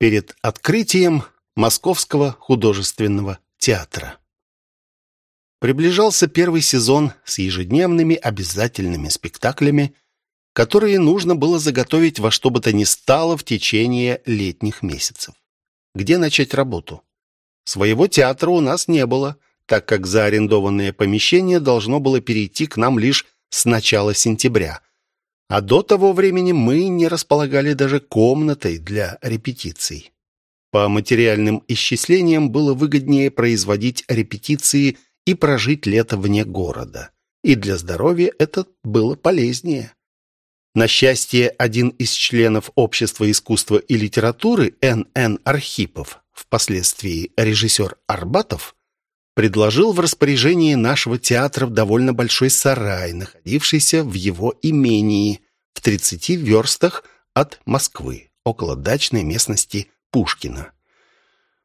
перед открытием Московского художественного театра. Приближался первый сезон с ежедневными обязательными спектаклями, которые нужно было заготовить во что бы то ни стало в течение летних месяцев. Где начать работу? Своего театра у нас не было, так как заарендованное помещение должно было перейти к нам лишь с начала сентября. А до того времени мы не располагали даже комнатой для репетиций. По материальным исчислениям было выгоднее производить репетиции и прожить лето вне города. И для здоровья это было полезнее. На счастье, один из членов Общества искусства и литературы Н.Н. Архипов, впоследствии режиссер Арбатов, предложил в распоряжении нашего театра довольно большой сарай, находившийся в его имении в 30 верстах от Москвы, около дачной местности Пушкина.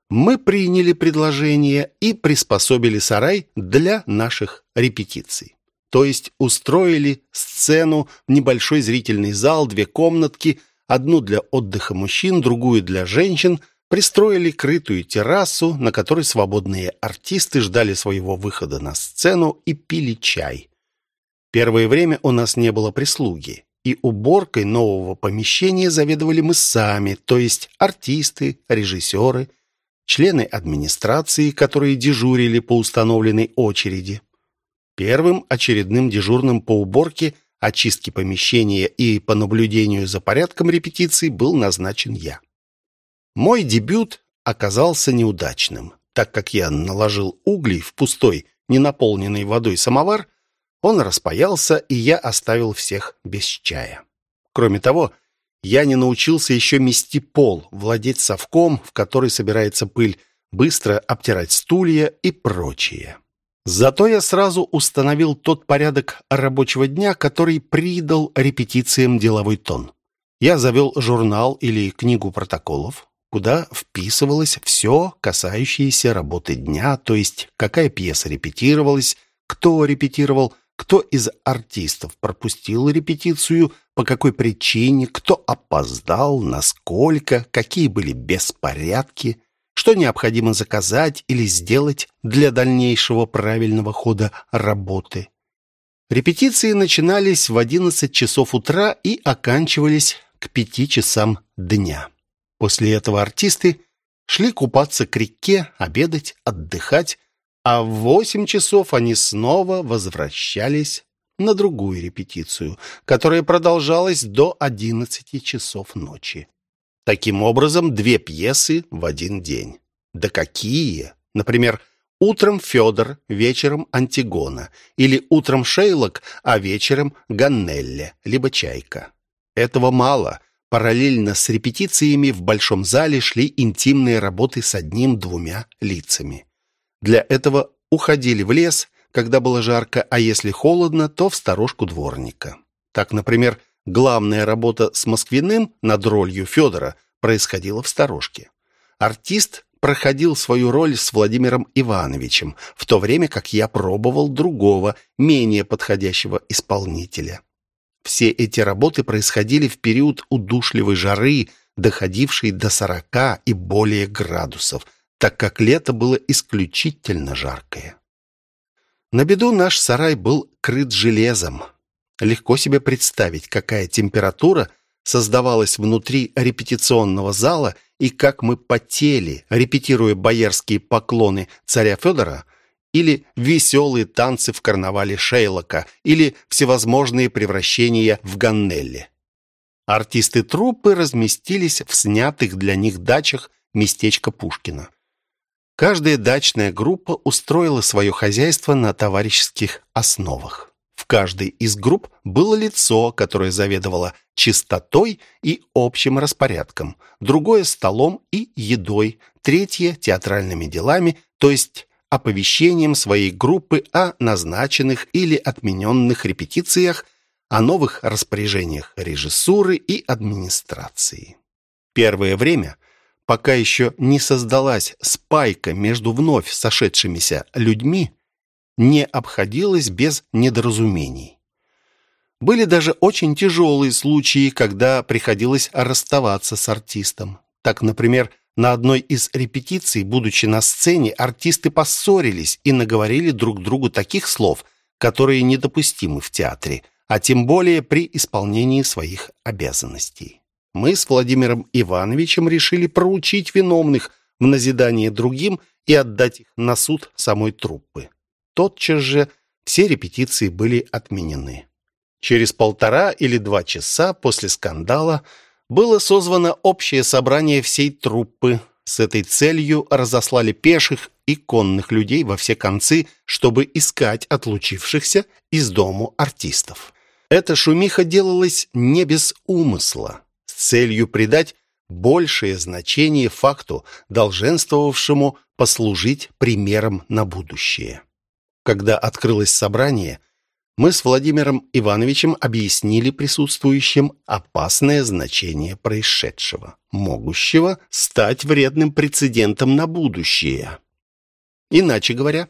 Мы приняли предложение и приспособили сарай для наших репетиций то есть устроили сцену, небольшой зрительный зал, две комнатки, одну для отдыха мужчин, другую для женщин, пристроили крытую террасу, на которой свободные артисты ждали своего выхода на сцену и пили чай. Первое время у нас не было прислуги, и уборкой нового помещения заведовали мы сами, то есть артисты, режиссеры, члены администрации, которые дежурили по установленной очереди. Первым очередным дежурным по уборке, очистке помещения и по наблюдению за порядком репетиций был назначен я. Мой дебют оказался неудачным, так как я наложил углей в пустой, ненаполненный водой самовар, он распаялся, и я оставил всех без чая. Кроме того, я не научился еще мести пол, владеть совком, в который собирается пыль, быстро обтирать стулья и прочее. Зато я сразу установил тот порядок рабочего дня, который придал репетициям деловой тон. Я завел журнал или книгу протоколов, куда вписывалось все, касающееся работы дня, то есть какая пьеса репетировалась, кто репетировал, кто из артистов пропустил репетицию, по какой причине, кто опоздал, насколько, какие были беспорядки что необходимо заказать или сделать для дальнейшего правильного хода работы. Репетиции начинались в 11 часов утра и оканчивались к 5 часам дня. После этого артисты шли купаться к реке, обедать, отдыхать, а в 8 часов они снова возвращались на другую репетицию, которая продолжалась до 11 часов ночи. Таким образом, две пьесы в один день. Да какие! Например, утром Федор, вечером Антигона, или утром Шейлок, а вечером Ганнелле, либо Чайка. Этого мало. Параллельно с репетициями в большом зале шли интимные работы с одним-двумя лицами. Для этого уходили в лес, когда было жарко, а если холодно, то в сторожку дворника. Так, например, Главная работа с Москвиным над ролью Федора происходила в сторожке. Артист проходил свою роль с Владимиром Ивановичем, в то время как я пробовал другого, менее подходящего исполнителя. Все эти работы происходили в период удушливой жары, доходившей до 40 и более градусов, так как лето было исключительно жаркое. На беду наш сарай был крыт железом, Легко себе представить, какая температура создавалась внутри репетиционного зала и как мы потели, репетируя боярские поклоны царя Федора или веселые танцы в карнавале Шейлока или всевозможные превращения в Ганнелле. Артисты труппы разместились в снятых для них дачах местечко Пушкина. Каждая дачная группа устроила свое хозяйство на товарищеских основах. В каждой из групп было лицо, которое заведовало чистотой и общим распорядком, другое – столом и едой, третье – театральными делами, то есть оповещением своей группы о назначенных или отмененных репетициях, о новых распоряжениях режиссуры и администрации. Первое время, пока еще не создалась спайка между вновь сошедшимися людьми, не обходилось без недоразумений. Были даже очень тяжелые случаи, когда приходилось расставаться с артистом. Так, например, на одной из репетиций, будучи на сцене, артисты поссорились и наговорили друг другу таких слов, которые недопустимы в театре, а тем более при исполнении своих обязанностей. Мы с Владимиром Ивановичем решили проучить виновных в назидание другим и отдать их на суд самой труппы. Тотчас же все репетиции были отменены. Через полтора или два часа после скандала было созвано общее собрание всей труппы. С этой целью разослали пеших и конных людей во все концы, чтобы искать отлучившихся из дому артистов. Эта шумиха делалась не без умысла, с целью придать большее значение факту, долженствовавшему послужить примером на будущее. Когда открылось собрание, мы с Владимиром Ивановичем объяснили присутствующим опасное значение происшедшего, могущего стать вредным прецедентом на будущее. Иначе говоря,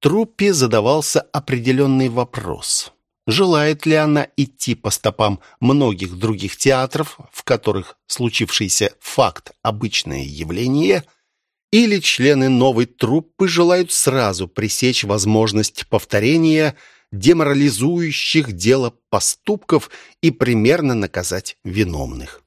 труппе задавался определенный вопрос. Желает ли она идти по стопам многих других театров, в которых случившийся факт – обычное явление – или члены новой труппы желают сразу пресечь возможность повторения деморализующих дело поступков и примерно наказать виновных.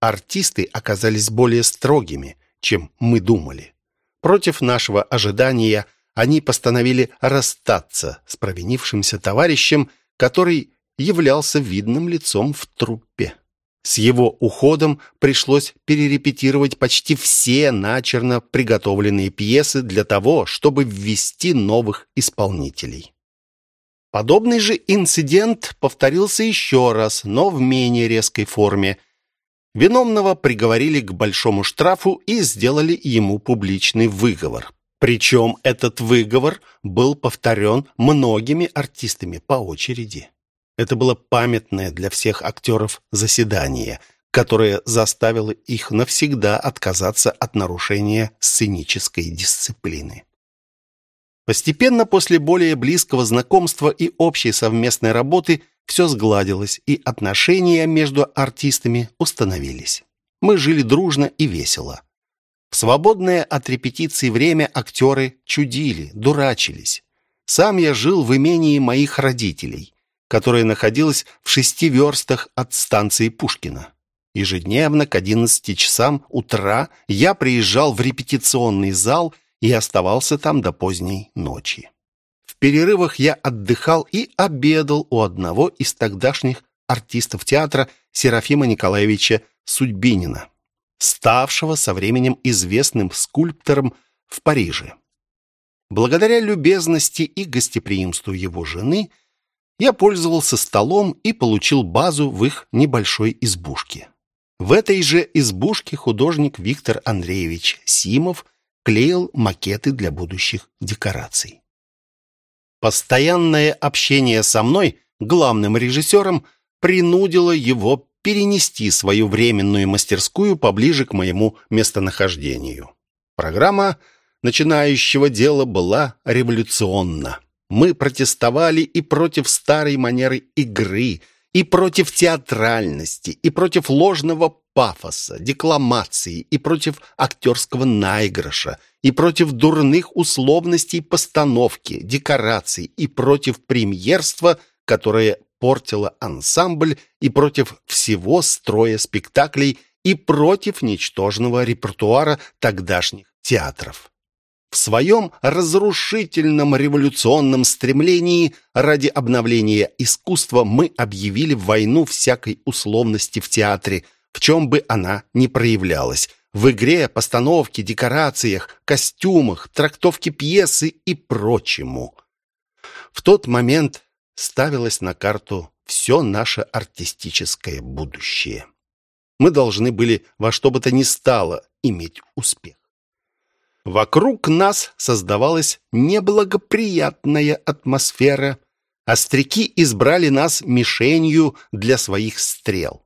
Артисты оказались более строгими, чем мы думали. Против нашего ожидания они постановили расстаться с провинившимся товарищем, который являлся видным лицом в труппе. С его уходом пришлось перерепетировать почти все начерно приготовленные пьесы для того, чтобы ввести новых исполнителей. Подобный же инцидент повторился еще раз, но в менее резкой форме. Виновного приговорили к большому штрафу и сделали ему публичный выговор. Причем этот выговор был повторен многими артистами по очереди. Это было памятное для всех актеров заседание, которое заставило их навсегда отказаться от нарушения сценической дисциплины. Постепенно после более близкого знакомства и общей совместной работы все сгладилось, и отношения между артистами установились. Мы жили дружно и весело. В свободное от репетиций время актеры чудили, дурачились. Сам я жил в имении моих родителей которая находилась в шести верстах от станции Пушкина. Ежедневно к 11 часам утра я приезжал в репетиционный зал и оставался там до поздней ночи. В перерывах я отдыхал и обедал у одного из тогдашних артистов театра Серафима Николаевича Судьбинина, ставшего со временем известным скульптором в Париже. Благодаря любезности и гостеприимству его жены – я пользовался столом и получил базу в их небольшой избушке. В этой же избушке художник Виктор Андреевич Симов клеил макеты для будущих декораций. Постоянное общение со мной, главным режиссером, принудило его перенести свою временную мастерскую поближе к моему местонахождению. Программа начинающего дела была революционна. Мы протестовали и против старой манеры игры, и против театральности, и против ложного пафоса, декламации, и против актерского наигрыша, и против дурных условностей постановки, декораций, и против премьерства, которое портило ансамбль, и против всего строя спектаклей, и против ничтожного репертуара тогдашних театров. В своем разрушительном революционном стремлении ради обновления искусства мы объявили войну всякой условности в театре, в чем бы она ни проявлялась. В игре, постановке, декорациях, костюмах, трактовке пьесы и прочему. В тот момент ставилось на карту все наше артистическое будущее. Мы должны были во что бы то ни стало иметь успех. Вокруг нас создавалась неблагоприятная атмосфера. Остряки избрали нас мишенью для своих стрел.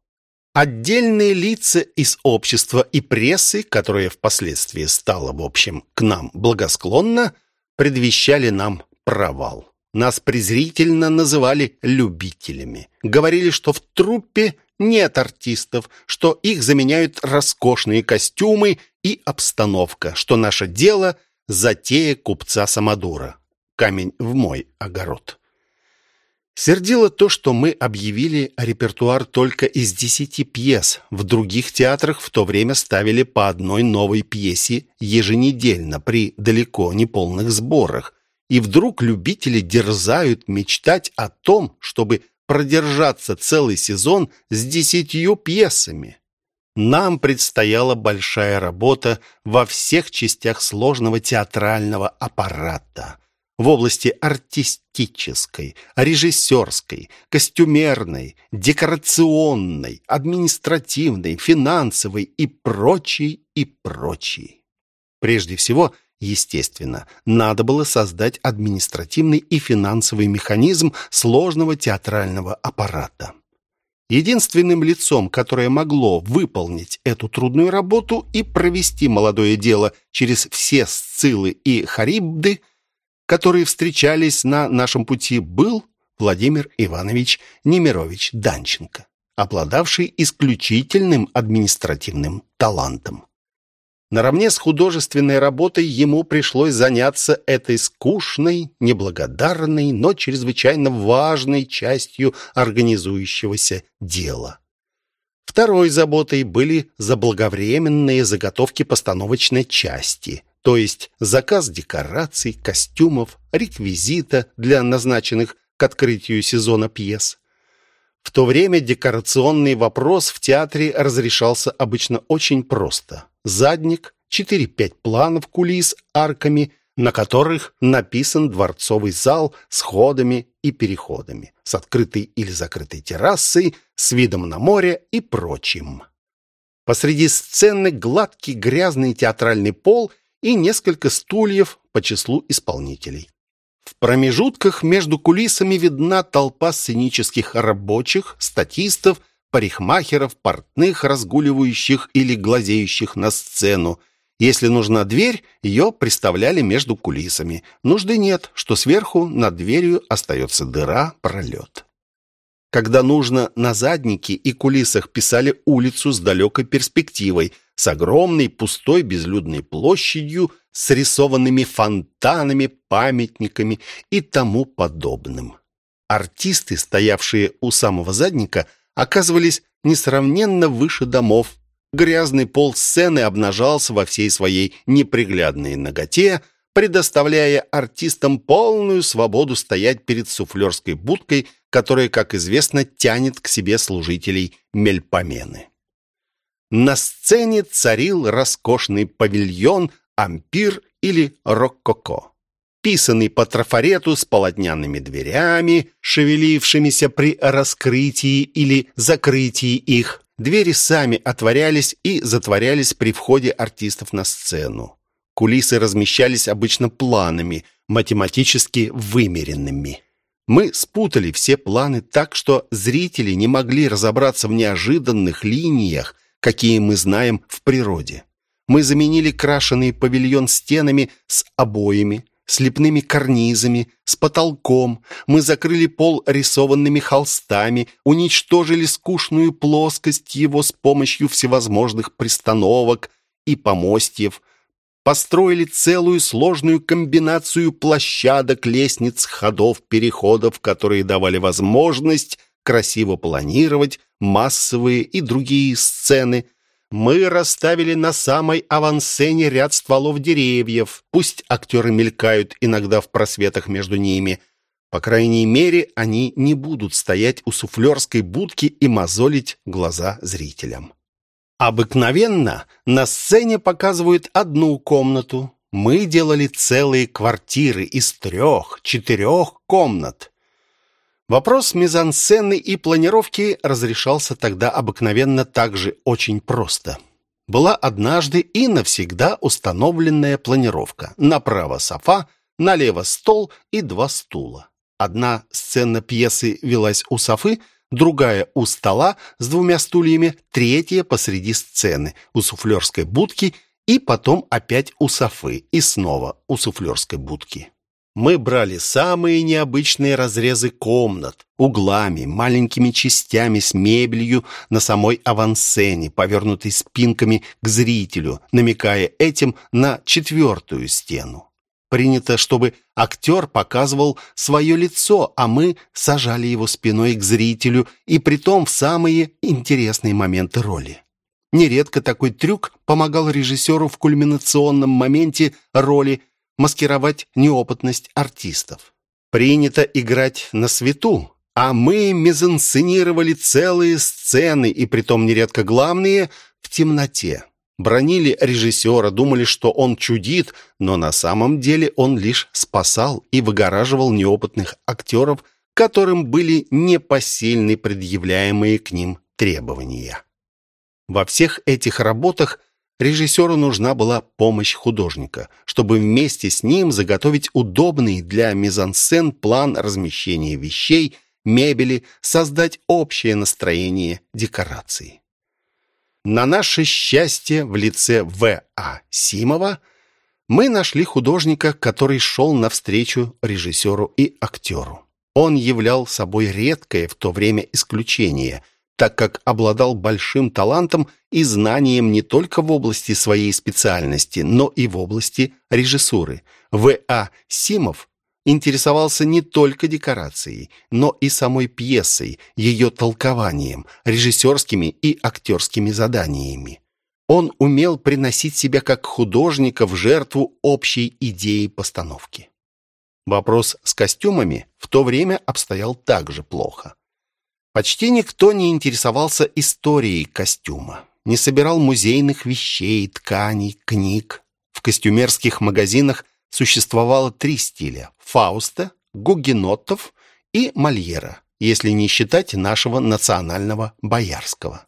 Отдельные лица из общества и прессы, которая впоследствии стала, в общем, к нам благосклонна, предвещали нам провал. Нас презрительно называли любителями. Говорили, что в труппе нет артистов, что их заменяют роскошные костюмы и обстановка, что наше дело – затея купца Самодура. Камень в мой огород. Сердило то, что мы объявили репертуар только из десяти пьес. В других театрах в то время ставили по одной новой пьесе еженедельно при далеко не полных сборах. И вдруг любители дерзают мечтать о том, чтобы продержаться целый сезон с десятью пьесами. Нам предстояла большая работа во всех частях сложного театрального аппарата в области артистической, режиссерской, костюмерной, декорационной, административной, финансовой и прочей, и прочей. Прежде всего, естественно, надо было создать административный и финансовый механизм сложного театрального аппарата. Единственным лицом, которое могло выполнить эту трудную работу и провести молодое дело через все сцилы и харибды, которые встречались на нашем пути, был Владимир Иванович Немирович Данченко, обладавший исключительным административным талантом. Наравне с художественной работой ему пришлось заняться этой скучной, неблагодарной, но чрезвычайно важной частью организующегося дела. Второй заботой были заблаговременные заготовки постановочной части, то есть заказ декораций, костюмов, реквизита для назначенных к открытию сезона пьес. В то время декорационный вопрос в театре разрешался обычно очень просто. Задник, 4-5 планов кулис арками, на которых написан дворцовый зал с ходами и переходами, с открытой или закрытой террасой, с видом на море и прочим. Посреди сцены гладкий грязный театральный пол и несколько стульев по числу исполнителей. В промежутках между кулисами видна толпа сценических рабочих, статистов, парикмахеров, портных, разгуливающих или глазеющих на сцену. Если нужна дверь, ее приставляли между кулисами. Нужды нет, что сверху над дверью остается дыра, пролет. Когда нужно, на заднике и кулисах писали улицу с далекой перспективой, с огромной пустой безлюдной площадью, с рисованными фонтанами, памятниками и тому подобным. Артисты, стоявшие у самого задника, оказывались несравненно выше домов. Грязный пол сцены обнажался во всей своей неприглядной ноготе, предоставляя артистам полную свободу стоять перед суфлерской будкой, которая, как известно, тянет к себе служителей мельпомены. На сцене царил роскошный павильон ампир или рококо, писанный по трафарету с полотняными дверями, шевелившимися при раскрытии или закрытии их. Двери сами отворялись и затворялись при входе артистов на сцену. Кулисы размещались обычно планами, математически вымеренными. Мы спутали все планы так, что зрители не могли разобраться в неожиданных линиях, какие мы знаем в природе. Мы заменили крашеный павильон стенами с обоями, с лепными карнизами, с потолком. Мы закрыли пол рисованными холстами, уничтожили скучную плоскость его с помощью всевозможных пристановок и помостьев, построили целую сложную комбинацию площадок, лестниц, ходов, переходов, которые давали возможность красиво планировать массовые и другие сцены – мы расставили на самой авансцене ряд стволов деревьев. Пусть актеры мелькают иногда в просветах между ними. По крайней мере, они не будут стоять у суфлерской будки и мозолить глаза зрителям. Обыкновенно на сцене показывают одну комнату. Мы делали целые квартиры из трех, четырех комнат. Вопрос мизансцены и планировки разрешался тогда обыкновенно также очень просто. Была однажды и навсегда установленная планировка. Направо софа, налево стол и два стула. Одна сцена пьесы велась у софы, другая у стола с двумя стульями, третья посреди сцены, у суфлерской будки и потом опять у софы и снова у суфлерской будки. Мы брали самые необычные разрезы комнат, углами, маленькими частями с мебелью на самой авансцене, повернутой спинками к зрителю, намекая этим на четвертую стену. Принято, чтобы актер показывал свое лицо, а мы сажали его спиной к зрителю, и притом в самые интересные моменты роли. Нередко такой трюк помогал режиссеру в кульминационном моменте роли маскировать неопытность артистов. Принято играть на свету, а мы мизансценировали целые сцены, и притом нередко главные, в темноте. Бронили режиссера, думали, что он чудит, но на самом деле он лишь спасал и выгораживал неопытных актеров, которым были непосильны предъявляемые к ним требования. Во всех этих работах режиссеру нужна была помощь художника, чтобы вместе с ним заготовить удобный для мизансцен план размещения вещей, мебели, создать общее настроение декорации. На наше счастье в лице В.А. Симова мы нашли художника, который шел навстречу режиссеру и актеру. Он являл собой редкое в то время исключение – так как обладал большим талантом и знанием не только в области своей специальности, но и в области режиссуры. В.А. Симов интересовался не только декорацией, но и самой пьесой, ее толкованием, режиссерскими и актерскими заданиями. Он умел приносить себя как художника в жертву общей идеи постановки. Вопрос с костюмами в то время обстоял также плохо. Почти никто не интересовался историей костюма, не собирал музейных вещей, тканей, книг. В костюмерских магазинах существовало три стиля – Фауста, Гугенотов и Мольера, если не считать нашего национального боярского.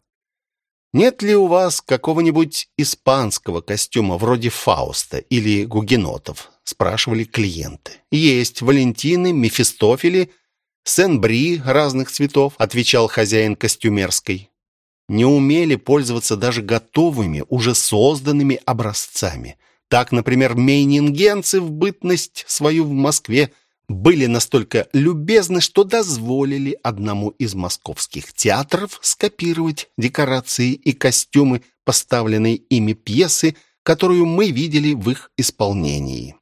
Нет ли у вас какого-нибудь испанского костюма вроде Фауста или Гугенотов? Спрашивали клиенты. Есть Валентины, Мефистофели – «Сен-Бри разных цветов», — отвечал хозяин костюмерской. Не умели пользоваться даже готовыми, уже созданными образцами. Так, например, мейнингенцы в бытность свою в Москве были настолько любезны, что дозволили одному из московских театров скопировать декорации и костюмы поставленной ими пьесы, которую мы видели в их исполнении.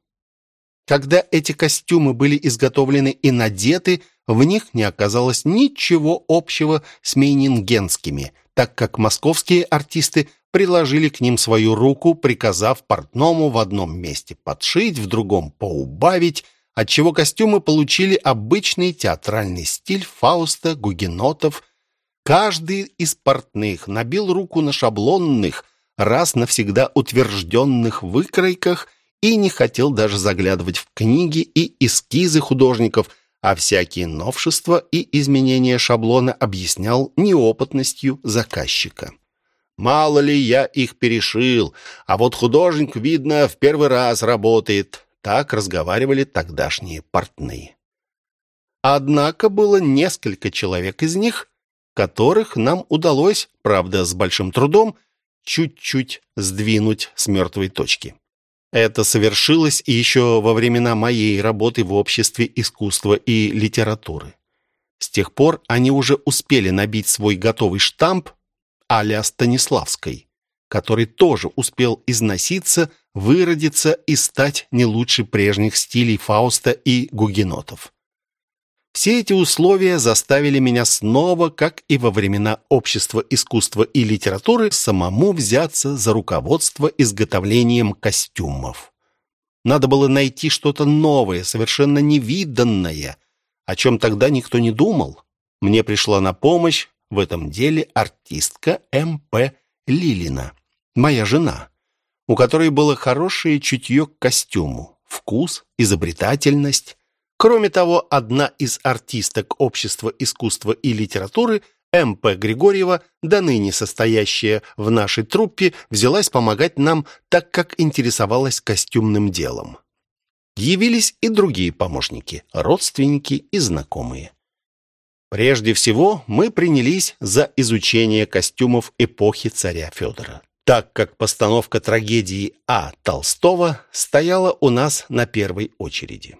Когда эти костюмы были изготовлены и надеты, в них не оказалось ничего общего с мейнингенскими, так как московские артисты приложили к ним свою руку, приказав портному в одном месте подшить, в другом поубавить, отчего костюмы получили обычный театральный стиль Фауста, гугенотов. Каждый из портных набил руку на шаблонных, раз навсегда утвержденных выкройках и не хотел даже заглядывать в книги и эскизы художников – а всякие новшества и изменения шаблона объяснял неопытностью заказчика. «Мало ли я их перешил, а вот художник, видно, в первый раз работает». Так разговаривали тогдашние портные. Однако было несколько человек из них, которых нам удалось, правда, с большим трудом, чуть-чуть сдвинуть с мертвой точки. Это совершилось еще во времена моей работы в обществе искусства и литературы. С тех пор они уже успели набить свой готовый штамп а-ля Станиславской, который тоже успел износиться, выродиться и стать не лучше прежних стилей Фауста и гугенотов. Все эти условия заставили меня снова, как и во времена общества искусства и литературы, самому взяться за руководство изготовлением костюмов. Надо было найти что-то новое, совершенно невиданное, о чем тогда никто не думал. Мне пришла на помощь в этом деле артистка М.П. Лилина, моя жена, у которой было хорошее чутье к костюму, вкус, изобретательность, Кроме того, одна из артисток Общества искусства и литературы, М.П. Григорьева, доныне состоящая в нашей труппе, взялась помогать нам, так как интересовалась костюмным делом. Явились и другие помощники, родственники и знакомые. Прежде всего, мы принялись за изучение костюмов эпохи царя Федора, так как постановка трагедии А. Толстого стояла у нас на первой очереди.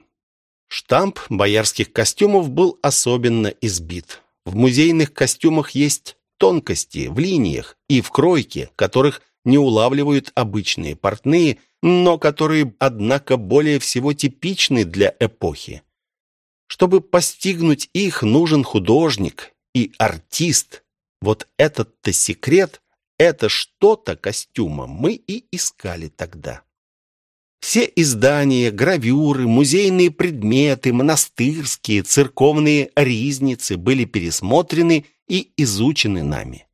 Штамп боярских костюмов был особенно избит. В музейных костюмах есть тонкости в линиях и в кройке, которых не улавливают обычные портные, но которые, однако, более всего типичны для эпохи. Чтобы постигнуть их, нужен художник и артист. Вот этот-то секрет, это что-то костюма мы и искали тогда. Все издания, гравюры, музейные предметы, монастырские, церковные ризницы были пересмотрены и изучены нами.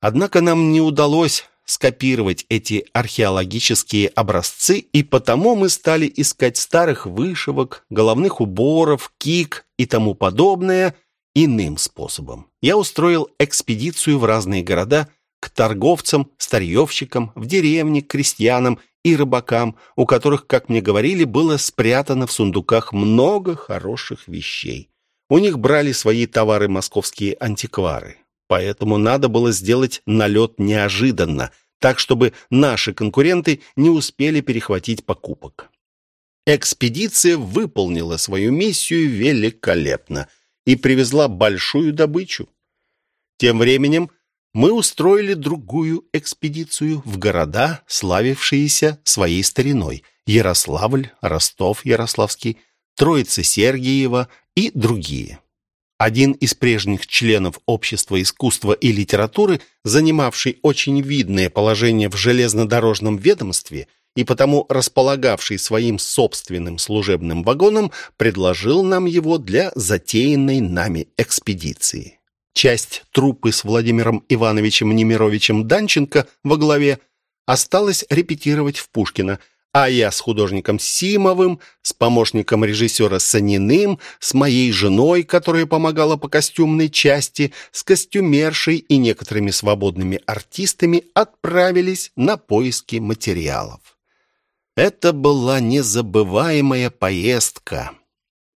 Однако нам не удалось скопировать эти археологические образцы, и потому мы стали искать старых вышивок, головных уборов, кик и тому подобное иным способом. Я устроил экспедицию в разные города к торговцам, старьевщикам, в деревни, к крестьянам и рыбакам, у которых, как мне говорили, было спрятано в сундуках много хороших вещей. У них брали свои товары московские антиквары. Поэтому надо было сделать налет неожиданно, так, чтобы наши конкуренты не успели перехватить покупок. Экспедиция выполнила свою миссию великолепно и привезла большую добычу. Тем временем мы устроили другую экспедицию в города, славившиеся своей стариной. Ярославль, Ростов Ярославский, Троица Сергиева и другие. Один из прежних членов Общества искусства и литературы, занимавший очень видное положение в железнодорожном ведомстве и потому располагавший своим собственным служебным вагоном, предложил нам его для затеянной нами экспедиции. Часть труппы с Владимиром Ивановичем Немировичем Данченко во главе осталась репетировать в Пушкино, а я с художником Симовым, с помощником режиссера Саниным, с моей женой, которая помогала по костюмной части, с костюмершей и некоторыми свободными артистами отправились на поиски материалов. Это была незабываемая поездка.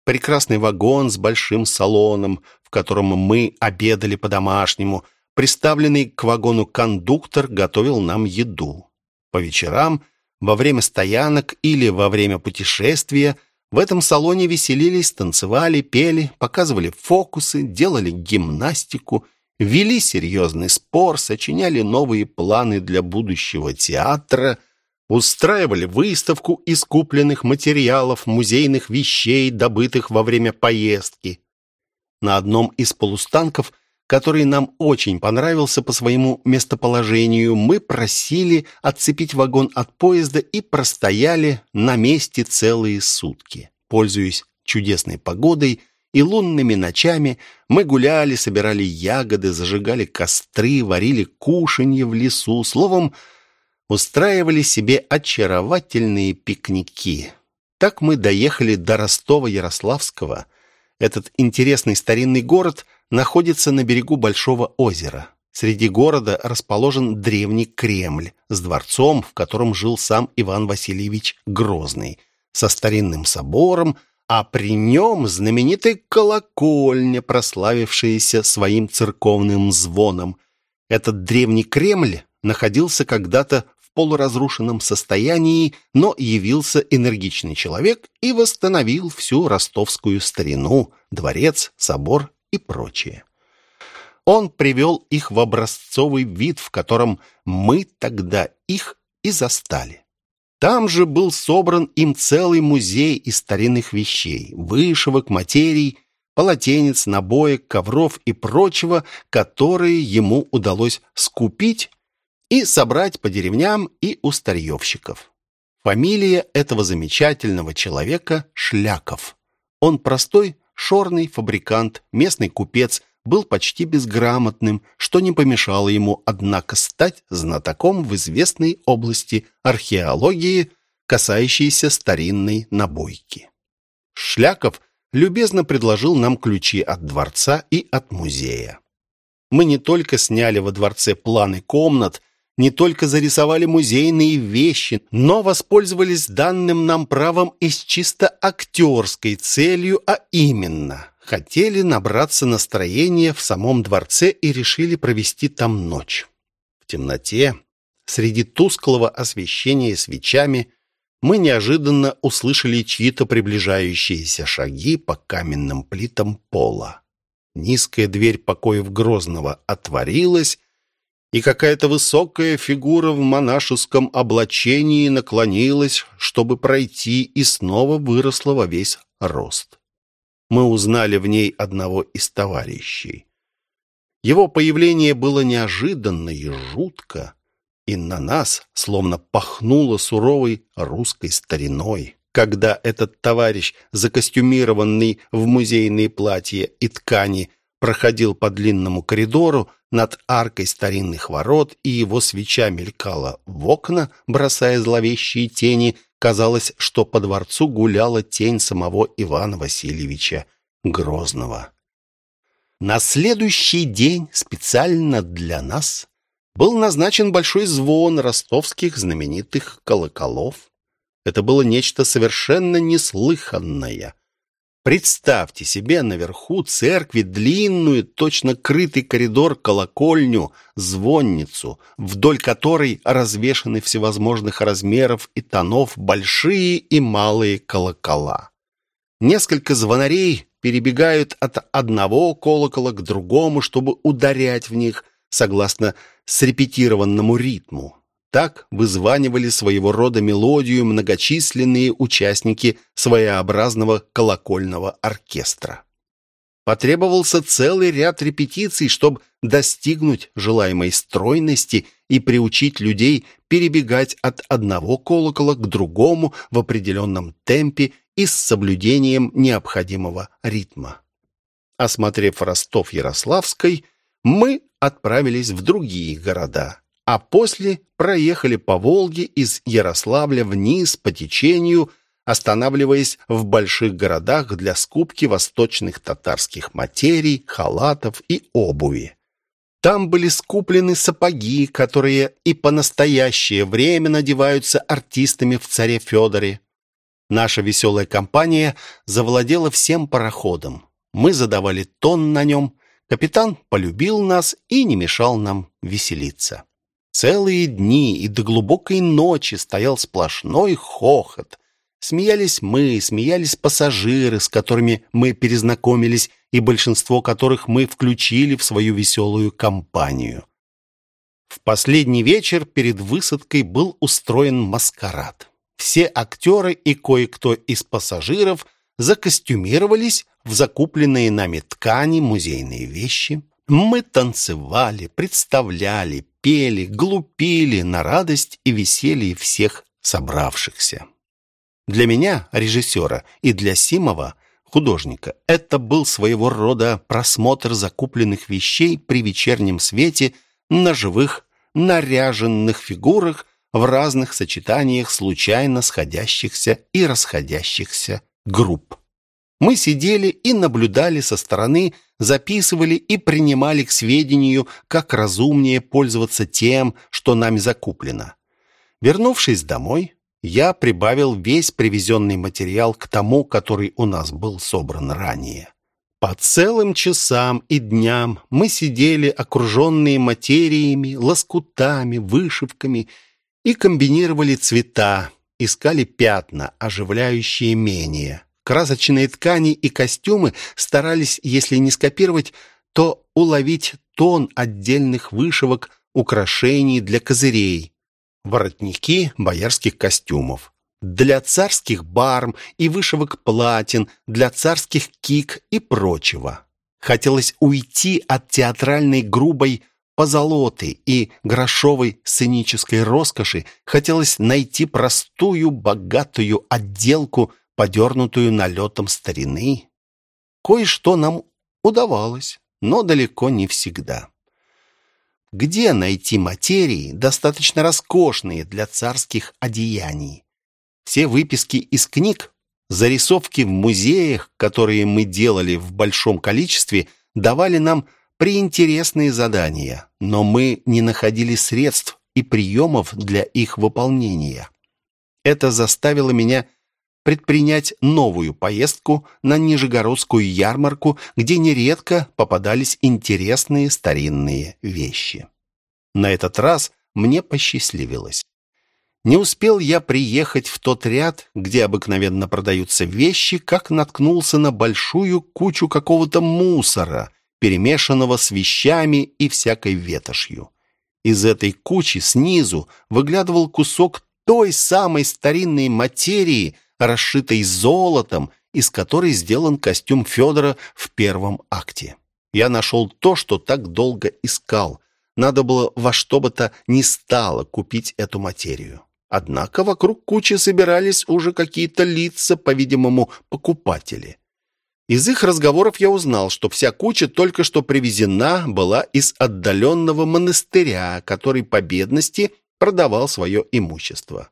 Прекрасный вагон с большим салоном, котором мы обедали по-домашнему. Приставленный к вагону кондуктор готовил нам еду. По вечерам, во время стоянок или во время путешествия в этом салоне веселились, танцевали, пели, показывали фокусы, делали гимнастику, вели серьезный спор, сочиняли новые планы для будущего театра – устраивали выставку из купленных материалов, музейных вещей, добытых во время поездки. На одном из полустанков, который нам очень понравился по своему местоположению, мы просили отцепить вагон от поезда и простояли на месте целые сутки. Пользуясь чудесной погодой и лунными ночами, мы гуляли, собирали ягоды, зажигали костры, варили кушанье в лесу, словом, устраивали себе очаровательные пикники. Так мы доехали до Ростова-Ярославского – этот интересный старинный город находится на берегу большого озера. Среди города расположен древний Кремль с дворцом, в котором жил сам Иван Васильевич Грозный, со старинным собором, а при нем знаменитая колокольня, прославившаяся своим церковным звоном. Этот древний Кремль находился когда-то полуразрушенном состоянии, но явился энергичный человек и восстановил всю ростовскую старину, дворец, собор и прочее. Он привел их в образцовый вид, в котором мы тогда их и застали. Там же был собран им целый музей из старинных вещей, вышивок, материй, полотенец, набоек, ковров и прочего, которые ему удалось скупить и собрать по деревням и у старьевщиков. Фамилия этого замечательного человека Шляков. Он простой шорный фабрикант, местный купец, был почти безграмотным, что не помешало ему, однако, стать знатоком в известной области археологии, касающейся старинной набойки. Шляков любезно предложил нам ключи от дворца и от музея. Мы не только сняли во дворце планы комнат, не только зарисовали музейные вещи, но воспользовались данным нам правом и с чисто актерской целью, а именно хотели набраться настроения в самом дворце и решили провести там ночь. В темноте, среди тусклого освещения свечами, мы неожиданно услышали чьи-то приближающиеся шаги по каменным плитам пола. Низкая дверь покоев Грозного отворилась, и какая-то высокая фигура в монашеском облачении наклонилась, чтобы пройти, и снова выросла во весь рост. Мы узнали в ней одного из товарищей. Его появление было неожиданно и жутко, и на нас словно пахнуло суровой русской стариной когда этот товарищ, закостюмированный в музейные платья и ткани, проходил по длинному коридору над аркой старинных ворот, и его свеча мелькала в окна, бросая зловещие тени, казалось, что по дворцу гуляла тень самого Ивана Васильевича Грозного. На следующий день специально для нас был назначен большой звон ростовских знаменитых колоколов. Это было нечто совершенно неслыханное. Представьте себе наверху церкви длинную, точно крытый коридор, колокольню, звонницу, вдоль которой развешаны всевозможных размеров и тонов большие и малые колокола. Несколько звонарей перебегают от одного колокола к другому, чтобы ударять в них согласно срепетированному ритму. Так вызванивали своего рода мелодию многочисленные участники своеобразного колокольного оркестра. Потребовался целый ряд репетиций, чтобы достигнуть желаемой стройности и приучить людей перебегать от одного колокола к другому в определенном темпе и с соблюдением необходимого ритма. Осмотрев Ростов-Ярославской, мы отправились в другие города а после проехали по Волге из Ярославля вниз по течению, останавливаясь в больших городах для скупки восточных татарских материй, халатов и обуви. Там были скуплены сапоги, которые и по настоящее время надеваются артистами в «Царе Федоре». Наша веселая компания завладела всем пароходом. Мы задавали тон на нем, капитан полюбил нас и не мешал нам веселиться. Целые дни и до глубокой ночи стоял сплошной хохот. Смеялись мы, смеялись пассажиры, с которыми мы перезнакомились, и большинство которых мы включили в свою веселую компанию. В последний вечер перед высадкой был устроен маскарад. Все актеры и кое-кто из пассажиров закостюмировались в закупленные нами ткани, музейные вещи. Мы танцевали, представляли, пели, глупили на радость и веселье всех собравшихся. Для меня, режиссера, и для Симова, художника, это был своего рода просмотр закупленных вещей при вечернем свете на живых, наряженных фигурах в разных сочетаниях случайно сходящихся и расходящихся групп. Мы сидели и наблюдали со стороны, записывали и принимали к сведению, как разумнее пользоваться тем, что нами закуплено. Вернувшись домой, я прибавил весь привезенный материал к тому, который у нас был собран ранее. По целым часам и дням мы сидели, окруженные материями, лоскутами, вышивками, и комбинировали цвета, искали пятна, оживляющие менее. Красочные ткани и костюмы старались, если не скопировать, то уловить тон отдельных вышивок, украшений для козырей, воротники боярских костюмов, для царских барм и вышивок платин, для царских кик и прочего. Хотелось уйти от театральной грубой позолоты и грошовой сценической роскоши, хотелось найти простую, богатую отделку подернутую налетом старины. Кое-что нам удавалось, но далеко не всегда. Где найти материи, достаточно роскошные для царских одеяний? Все выписки из книг, зарисовки в музеях, которые мы делали в большом количестве, давали нам приинтересные задания, но мы не находили средств и приемов для их выполнения. Это заставило меня предпринять новую поездку на Нижегородскую ярмарку, где нередко попадались интересные старинные вещи. На этот раз мне посчастливилось. Не успел я приехать в тот ряд, где обыкновенно продаются вещи, как наткнулся на большую кучу какого-то мусора, перемешанного с вещами и всякой ветошью. Из этой кучи снизу выглядывал кусок той самой старинной материи, расшитой золотом, из которой сделан костюм Федора в первом акте. Я нашел то, что так долго искал. Надо было во что бы то ни стало купить эту материю. Однако вокруг кучи собирались уже какие-то лица, по-видимому, покупатели. Из их разговоров я узнал, что вся куча только что привезена была из отдаленного монастыря, который по бедности продавал свое имущество.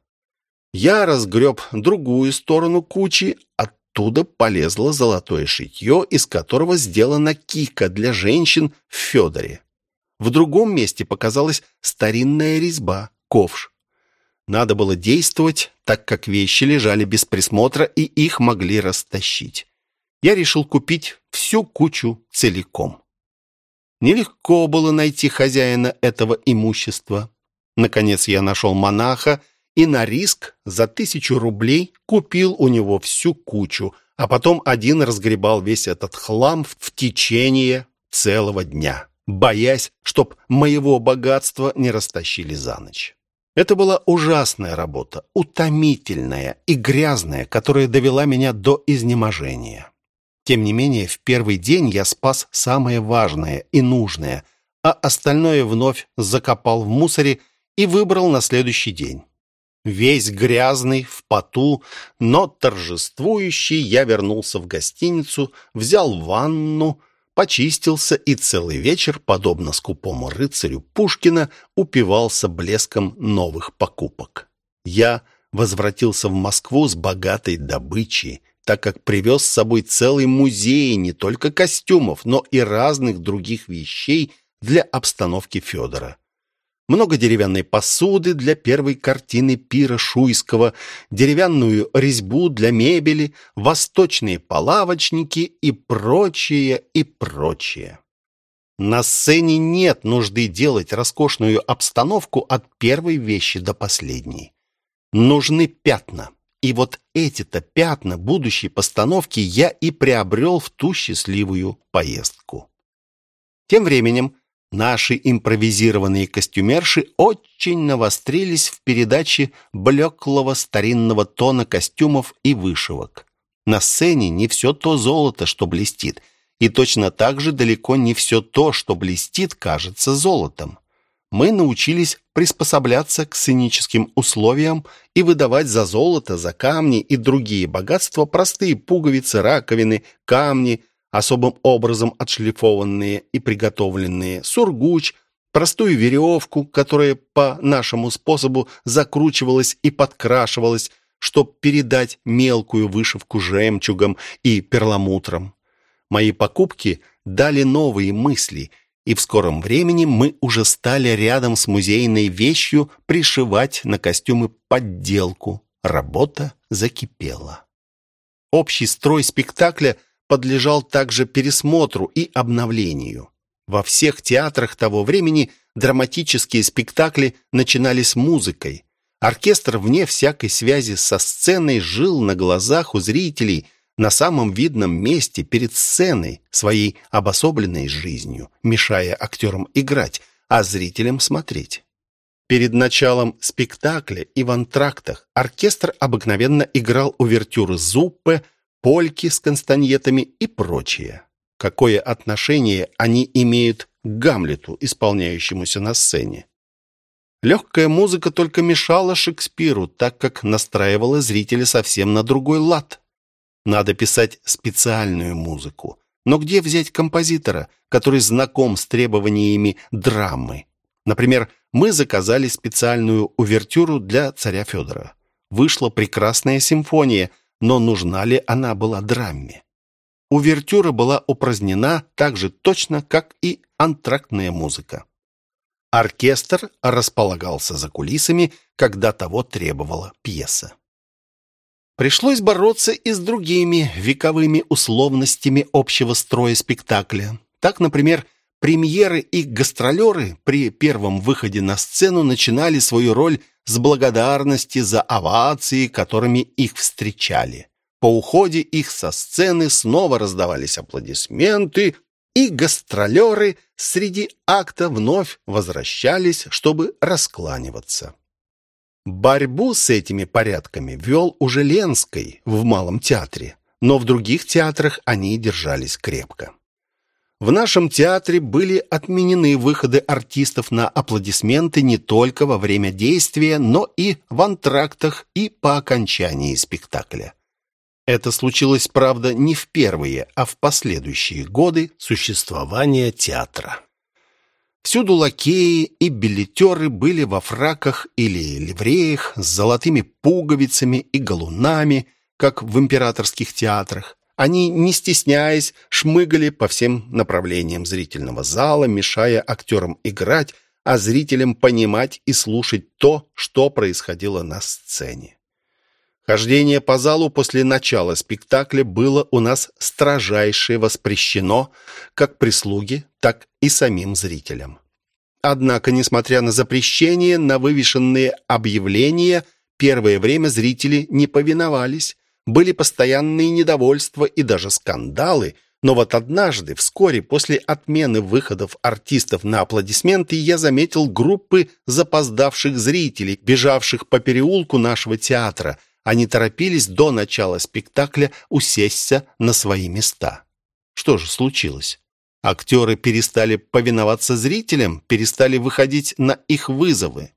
Я разгреб другую сторону кучи, оттуда полезло золотое шитье, из которого сделана кика для женщин в Федоре. В другом месте показалась старинная резьба, ковш. Надо было действовать, так как вещи лежали без присмотра и их могли растащить. Я решил купить всю кучу целиком. Нелегко было найти хозяина этого имущества. Наконец я нашел монаха и на риск за тысячу рублей купил у него всю кучу, а потом один разгребал весь этот хлам в течение целого дня, боясь, чтоб моего богатства не растащили за ночь. Это была ужасная работа, утомительная и грязная, которая довела меня до изнеможения. Тем не менее, в первый день я спас самое важное и нужное, а остальное вновь закопал в мусоре и выбрал на следующий день. Весь грязный, в поту, но торжествующий, я вернулся в гостиницу, взял ванну, почистился и целый вечер, подобно скупому рыцарю Пушкина, упивался блеском новых покупок. Я возвратился в Москву с богатой добычей, так как привез с собой целый музей не только костюмов, но и разных других вещей для обстановки Федора много деревянной посуды для первой картины Пира Шуйского, деревянную резьбу для мебели, восточные полавочники и прочее, и прочее. На сцене нет нужды делать роскошную обстановку от первой вещи до последней. Нужны пятна. И вот эти-то пятна будущей постановки я и приобрел в ту счастливую поездку. Тем временем Наши импровизированные костюмерши очень навострились в передаче блеклого старинного тона костюмов и вышивок. На сцене не все то золото, что блестит, и точно так же далеко не все то, что блестит, кажется золотом. Мы научились приспосабляться к сценическим условиям и выдавать за золото, за камни и другие богатства простые пуговицы, раковины, камни, особым образом отшлифованные и приготовленные, сургуч, простую веревку, которая по нашему способу закручивалась и подкрашивалась, чтобы передать мелкую вышивку жемчугом и перламутром. Мои покупки дали новые мысли, и в скором времени мы уже стали рядом с музейной вещью пришивать на костюмы подделку. Работа закипела. Общий строй спектакля – подлежал также пересмотру и обновлению. Во всех театрах того времени драматические спектакли начинались музыкой. Оркестр вне всякой связи со сценой жил на глазах у зрителей на самом видном месте перед сценой своей обособленной жизнью, мешая актерам играть, а зрителям смотреть. Перед началом спектакля и в антрактах оркестр обыкновенно играл увертюры Зуппе, польки с констаньетами и прочее. Какое отношение они имеют к Гамлету, исполняющемуся на сцене? Легкая музыка только мешала Шекспиру, так как настраивала зрителя совсем на другой лад. Надо писать специальную музыку. Но где взять композитора, который знаком с требованиями драмы? Например, мы заказали специальную увертюру для царя Федора. Вышла прекрасная симфония, но нужна ли она была драме? Увертюра была упразднена так же точно, как и антрактная музыка. Оркестр располагался за кулисами, когда того требовала пьеса. Пришлось бороться и с другими вековыми условностями общего строя спектакля. Так, например, Премьеры и гастролеры при первом выходе на сцену начинали свою роль с благодарности за овации, которыми их встречали. По уходе их со сцены снова раздавались аплодисменты, и гастролеры среди акта вновь возвращались, чтобы раскланиваться. Борьбу с этими порядками вел уже Ленской в Малом театре, но в других театрах они держались крепко. В нашем театре были отменены выходы артистов на аплодисменты не только во время действия, но и в антрактах и по окончании спектакля. Это случилось, правда, не в первые, а в последующие годы существования театра. Всюду лакеи и билетеры были во фраках или ливреях с золотыми пуговицами и галунами, как в императорских театрах. Они, не стесняясь, шмыгали по всем направлениям зрительного зала, мешая актерам играть, а зрителям понимать и слушать то, что происходило на сцене. Хождение по залу после начала спектакля было у нас строжайше воспрещено как прислуге, так и самим зрителям. Однако, несмотря на запрещение, на вывешенные объявления, первое время зрители не повиновались, были постоянные недовольства и даже скандалы, но вот однажды, вскоре после отмены выходов артистов на аплодисменты, я заметил группы запоздавших зрителей, бежавших по переулку нашего театра. Они торопились до начала спектакля усесться на свои места. Что же случилось? Актеры перестали повиноваться зрителям, перестали выходить на их вызовы.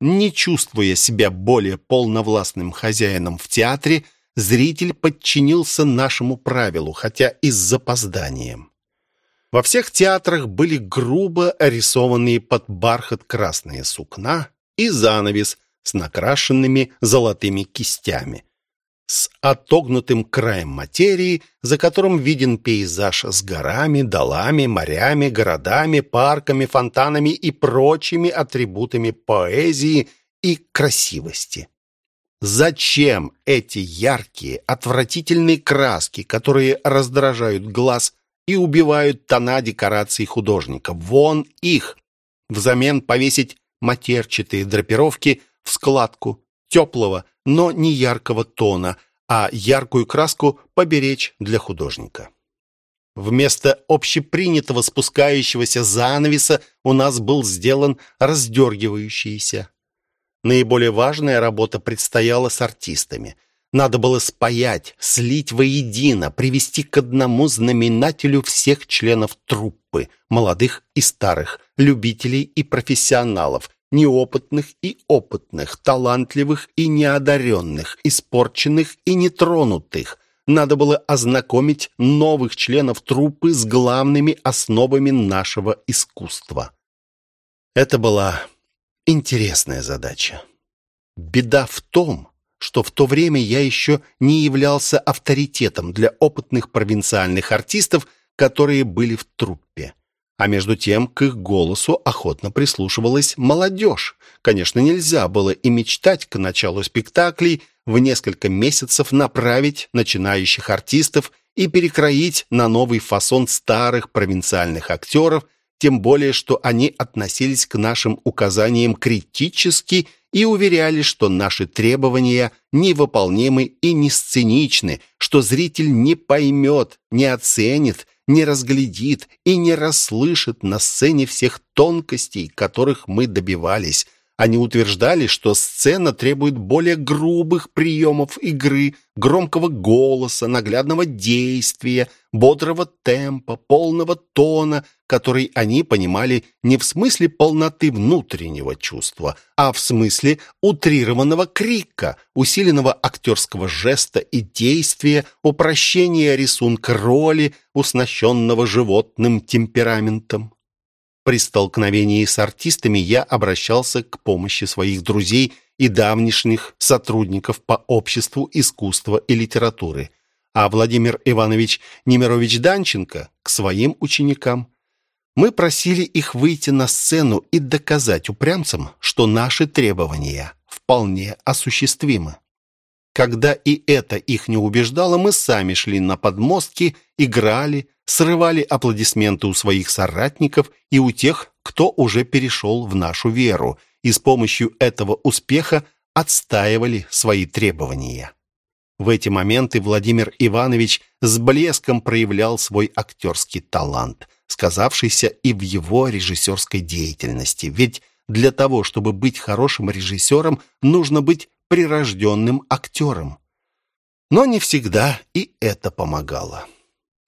Не чувствуя себя более полновластным хозяином в театре, зритель подчинился нашему правилу, хотя и с запозданием. Во всех театрах были грубо рисованные под бархат красные сукна и занавес с накрашенными золотыми кистями, с отогнутым краем материи, за которым виден пейзаж с горами, долами, морями, городами, парками, фонтанами и прочими атрибутами поэзии и красивости. Зачем эти яркие, отвратительные краски, которые раздражают глаз и убивают тона декораций художника? Вон их! Взамен повесить матерчатые драпировки в складку теплого, но не яркого тона, а яркую краску поберечь для художника. Вместо общепринятого спускающегося занавеса у нас был сделан раздергивающийся. Наиболее важная работа предстояла с артистами. Надо было спаять, слить воедино, привести к одному знаменателю всех членов труппы, молодых и старых, любителей и профессионалов, неопытных и опытных, талантливых и неодаренных, испорченных и нетронутых. Надо было ознакомить новых членов труппы с главными основами нашего искусства. Это была интересная задача. Беда в том, что в то время я еще не являлся авторитетом для опытных провинциальных артистов, которые были в труппе. А между тем к их голосу охотно прислушивалась молодежь. Конечно, нельзя было и мечтать к началу спектаклей в несколько месяцев направить начинающих артистов и перекроить на новый фасон старых провинциальных актеров – тем более, что они относились к нашим указаниям критически и уверяли, что наши требования невыполнимы и не сценичны, что зритель не поймет, не оценит, не разглядит и не расслышит на сцене всех тонкостей, которых мы добивались, они утверждали, что сцена требует более грубых приемов игры, громкого голоса, наглядного действия, бодрого темпа, полного тона, который они понимали не в смысле полноты внутреннего чувства, а в смысле утрированного крика, усиленного актерского жеста и действия, упрощения рисунка роли, уснащенного животным темпераментом. При столкновении с артистами я обращался к помощи своих друзей и давнишних сотрудников по обществу искусства и литературы, а Владимир Иванович Немирович Данченко к своим ученикам. Мы просили их выйти на сцену и доказать упрямцам, что наши требования вполне осуществимы. Когда и это их не убеждало, мы сами шли на подмостки, играли, срывали аплодисменты у своих соратников и у тех, кто уже перешел в нашу веру, и с помощью этого успеха отстаивали свои требования. В эти моменты Владимир Иванович с блеском проявлял свой актерский талант, сказавшийся и в его режиссерской деятельности. Ведь для того, чтобы быть хорошим режиссером, нужно быть прирожденным актером. Но не всегда и это помогало.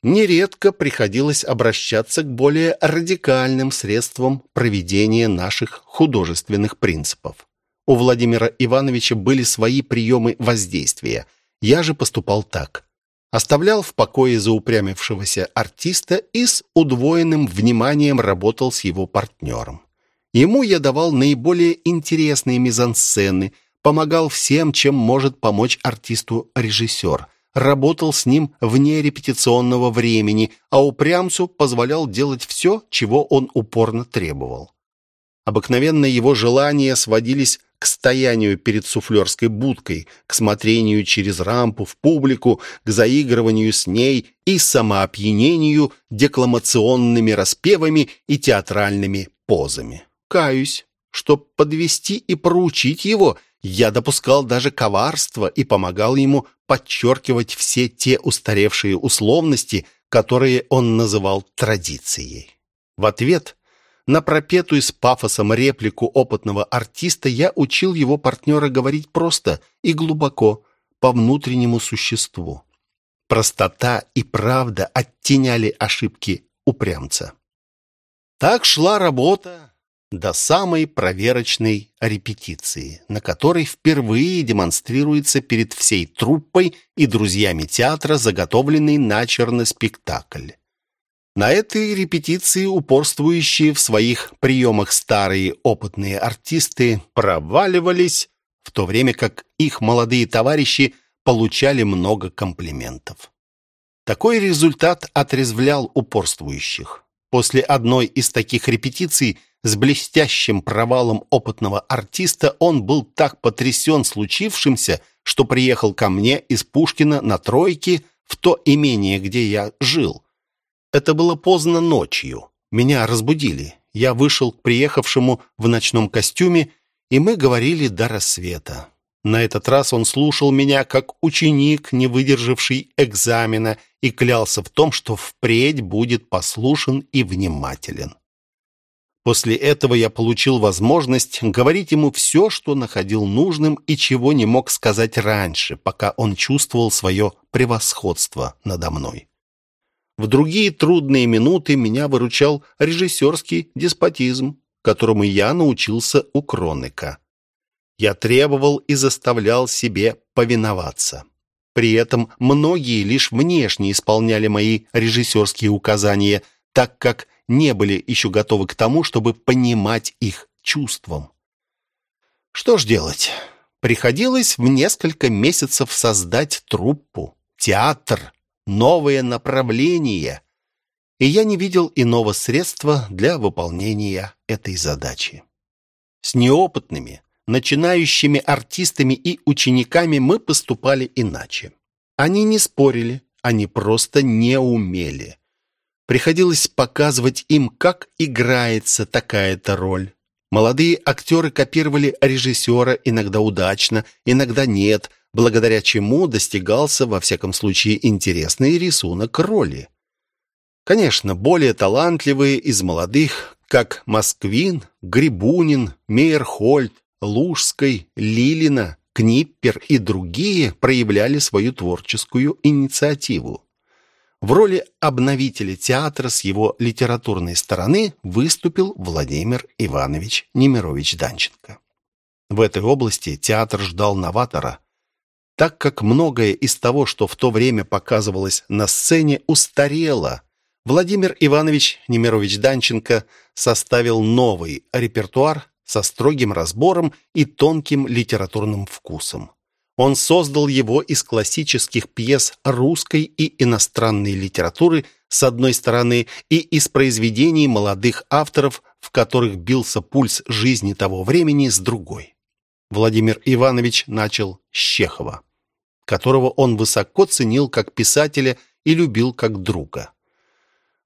Нередко приходилось обращаться к более радикальным средствам проведения наших художественных принципов. У Владимира Ивановича были свои приемы воздействия – я же поступал так. Оставлял в покое заупрямившегося артиста и с удвоенным вниманием работал с его партнером. Ему я давал наиболее интересные мизансцены, помогал всем, чем может помочь артисту режиссер. Работал с ним вне репетиционного времени, а упрямцу позволял делать все, чего он упорно требовал. Обыкновенно его желания сводились к стоянию перед суфлерской будкой, к смотрению через рампу в публику, к заигрыванию с ней и самоопьянению декламационными распевами и театральными позами. Каюсь, что подвести и проучить его, я допускал даже коварство и помогал ему подчеркивать все те устаревшие условности, которые он называл традицией. В ответ на пропетую с пафосом реплику опытного артиста я учил его партнера говорить просто и глубоко, по внутреннему существу. Простота и правда оттеняли ошибки упрямца. Так шла работа до самой проверочной репетиции, на которой впервые демонстрируется перед всей труппой и друзьями театра заготовленный начерно спектакль. На этой репетиции упорствующие в своих приемах старые опытные артисты проваливались, в то время как их молодые товарищи получали много комплиментов. Такой результат отрезвлял упорствующих. После одной из таких репетиций с блестящим провалом опытного артиста он был так потрясен случившимся, что приехал ко мне из Пушкина на тройке в то имение, где я жил – это было поздно ночью. Меня разбудили. Я вышел к приехавшему в ночном костюме, и мы говорили до рассвета. На этот раз он слушал меня как ученик, не выдержавший экзамена, и клялся в том, что впредь будет послушен и внимателен. После этого я получил возможность говорить ему все, что находил нужным и чего не мог сказать раньше, пока он чувствовал свое превосходство надо мной. В другие трудные минуты меня выручал режиссерский деспотизм, которому я научился у Кроника. Я требовал и заставлял себе повиноваться. При этом многие лишь внешне исполняли мои режиссерские указания, так как не были еще готовы к тому, чтобы понимать их чувством. Что ж делать? Приходилось в несколько месяцев создать труппу, театр, новое направление, и я не видел иного средства для выполнения этой задачи. С неопытными, начинающими артистами и учениками мы поступали иначе. Они не спорили, они просто не умели. Приходилось показывать им, как играется такая-то роль. Молодые актеры копировали режиссера иногда удачно, иногда нет, благодаря чему достигался, во всяком случае, интересный рисунок роли. Конечно, более талантливые из молодых, как Москвин, Грибунин, Мейерхольд, Лужской, Лилина, Книппер и другие проявляли свою творческую инициативу. В роли обновителя театра с его литературной стороны выступил Владимир Иванович Немирович Данченко. В этой области театр ждал новатора, так как многое из того, что в то время показывалось на сцене, устарело. Владимир Иванович Немирович Данченко составил новый репертуар со строгим разбором и тонким литературным вкусом. Он создал его из классических пьес русской и иностранной литературы с одной стороны и из произведений молодых авторов, в которых бился пульс жизни того времени с другой. Владимир Иванович начал с Чехова. которого он высоко ценил как писателя и любил как друга.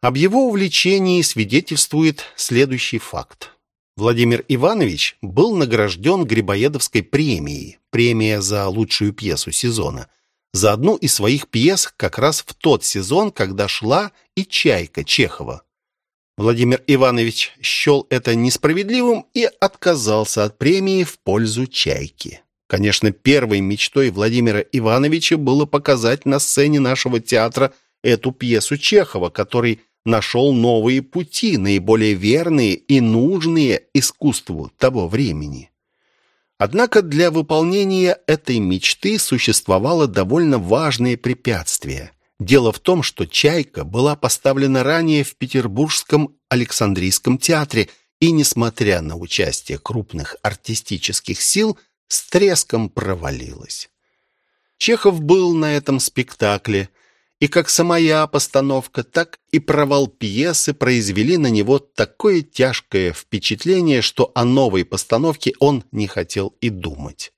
Об его увлечении свидетельствует следующий факт. Владимир Иванович был награжден Грибоедовской премией, премия за лучшую пьесу сезона, за одну из своих пьес как раз в тот сезон, когда шла и «Чайка» Чехова. Владимир Иванович счел это несправедливым и отказался от премии в пользу «Чайки». Конечно, первой мечтой Владимира Ивановича было показать на сцене нашего театра эту пьесу Чехова, который нашел новые пути, наиболее верные и нужные искусству того времени. Однако для выполнения этой мечты существовало довольно важное препятствие. Дело в том, что «Чайка» была поставлена ранее в Петербургском Александрийском театре и, несмотря на участие крупных артистических сил, с треском провалилась. Чехов был на этом спектакле – и как самая постановка, так и провал пьесы произвели на него такое тяжкое впечатление, что о новой постановке он не хотел и думать.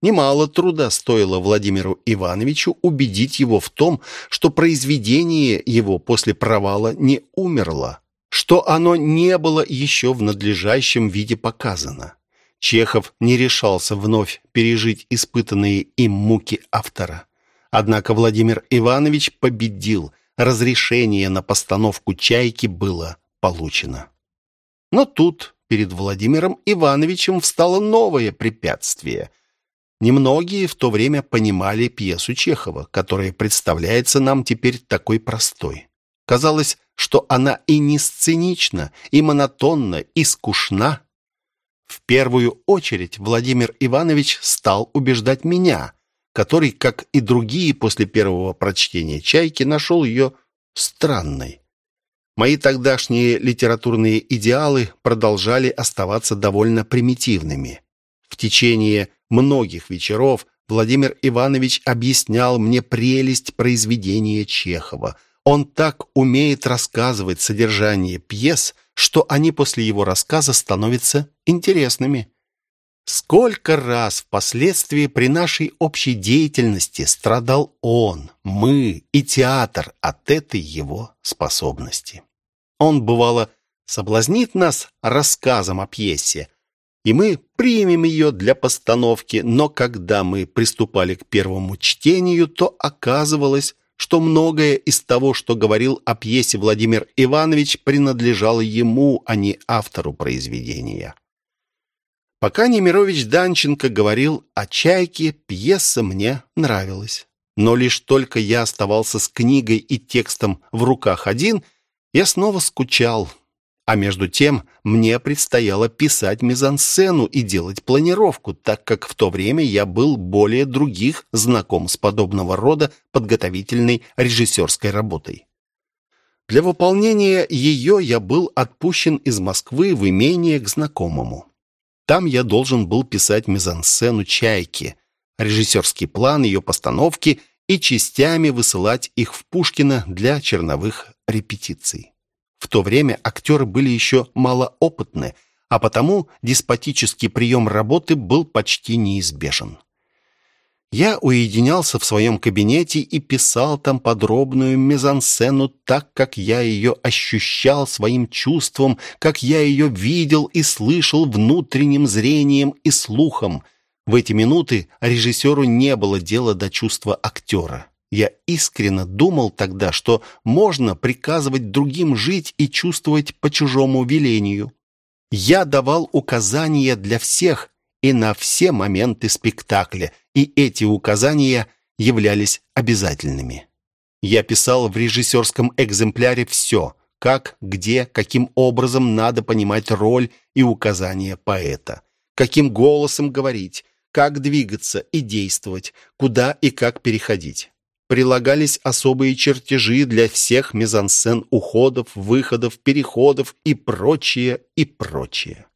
Немало труда стоило Владимиру Ивановичу убедить его в том, что произведение его после провала не умерло, что оно не было еще в надлежащем виде показано. Чехов не решался вновь пережить испытанные им муки автора. Однако Владимир Иванович победил. Разрешение на постановку «Чайки» было получено. Но тут перед Владимиром Ивановичем встало новое препятствие. Немногие в то время понимали пьесу Чехова, которая представляется нам теперь такой простой. Казалось, что она и не сценична, и монотонна, и скучна. В первую очередь Владимир Иванович стал убеждать меня – который, как и другие после первого прочтения «Чайки», нашел ее странной. Мои тогдашние литературные идеалы продолжали оставаться довольно примитивными. В течение многих вечеров Владимир Иванович объяснял мне прелесть произведения Чехова. Он так умеет рассказывать содержание пьес, что они после его рассказа становятся интересными. Сколько раз впоследствии при нашей общей деятельности страдал он, мы и театр от этой его способности. Он, бывало, соблазнит нас рассказом о пьесе, и мы примем ее для постановки, но когда мы приступали к первому чтению, то оказывалось, что многое из того, что говорил о пьесе Владимир Иванович, принадлежало ему, а не автору произведения. Пока Немирович Данченко говорил о «Чайке», пьеса мне нравилась. Но лишь только я оставался с книгой и текстом в руках один, я снова скучал. А между тем мне предстояло писать мизансцену и делать планировку, так как в то время я был более других знаком с подобного рода подготовительной режиссерской работой. Для выполнения ее я был отпущен из Москвы в имение к знакомому. Там я должен был писать мизансцену «Чайки», режиссерский план ее постановки и частями высылать их в Пушкино для черновых репетиций. В то время актеры были еще малоопытны, а потому деспотический прием работы был почти неизбежен. Я уединялся в своем кабинете и писал там подробную мизансцену так, как я ее ощущал своим чувством, как я ее видел и слышал внутренним зрением и слухом. В эти минуты режиссеру не было дела до чувства актера. Я искренне думал тогда, что можно приказывать другим жить и чувствовать по чужому велению. Я давал указания для всех и на все моменты спектакля – и эти указания являлись обязательными. Я писал в режиссерском экземпляре все, как, где, каким образом надо понимать роль и указания поэта, каким голосом говорить, как двигаться и действовать, куда и как переходить. Прилагались особые чертежи для всех мизансцен уходов, выходов, переходов и прочее, и прочее.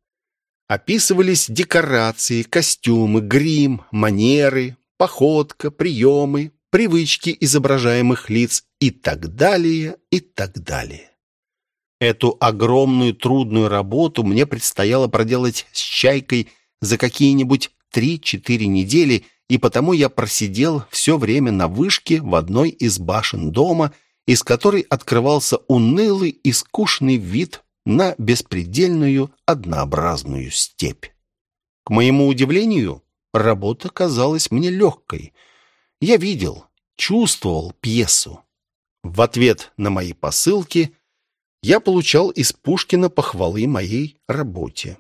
Описывались декорации, костюмы, грим, манеры, походка, приемы, привычки изображаемых лиц и так далее, и так далее. Эту огромную трудную работу мне предстояло проделать с «Чайкой» за какие-нибудь три-четыре недели и потому я просидел все время на вышке в одной из башен дома, из которой открывался унылый и скучный вид на беспредельную однообразную степь. К моему удивлению, работа казалась мне легкой. Я видел, чувствовал пьесу. В ответ на мои посылки я получал из Пушкина похвалы моей работе.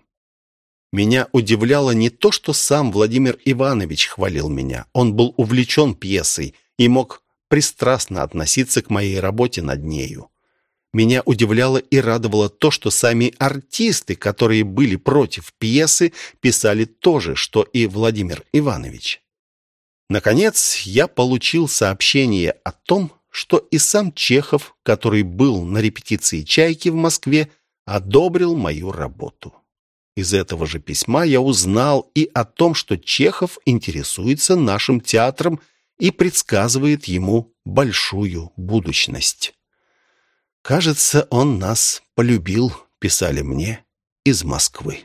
Меня удивляло не то, что сам Владимир Иванович хвалил меня. Он был увлечен пьесой и мог пристрастно относиться к моей работе над нею. Меня удивляло и радовало то, что сами артисты, которые были против пьесы, писали то же, что и Владимир Иванович. Наконец, я получил сообщение о том, что и сам Чехов, который был на репетиции «Чайки» в Москве, одобрил мою работу. Из этого же письма я узнал и о том, что Чехов интересуется нашим театром и предсказывает ему большую будущность. «Кажется, он нас полюбил», — писали мне из Москвы.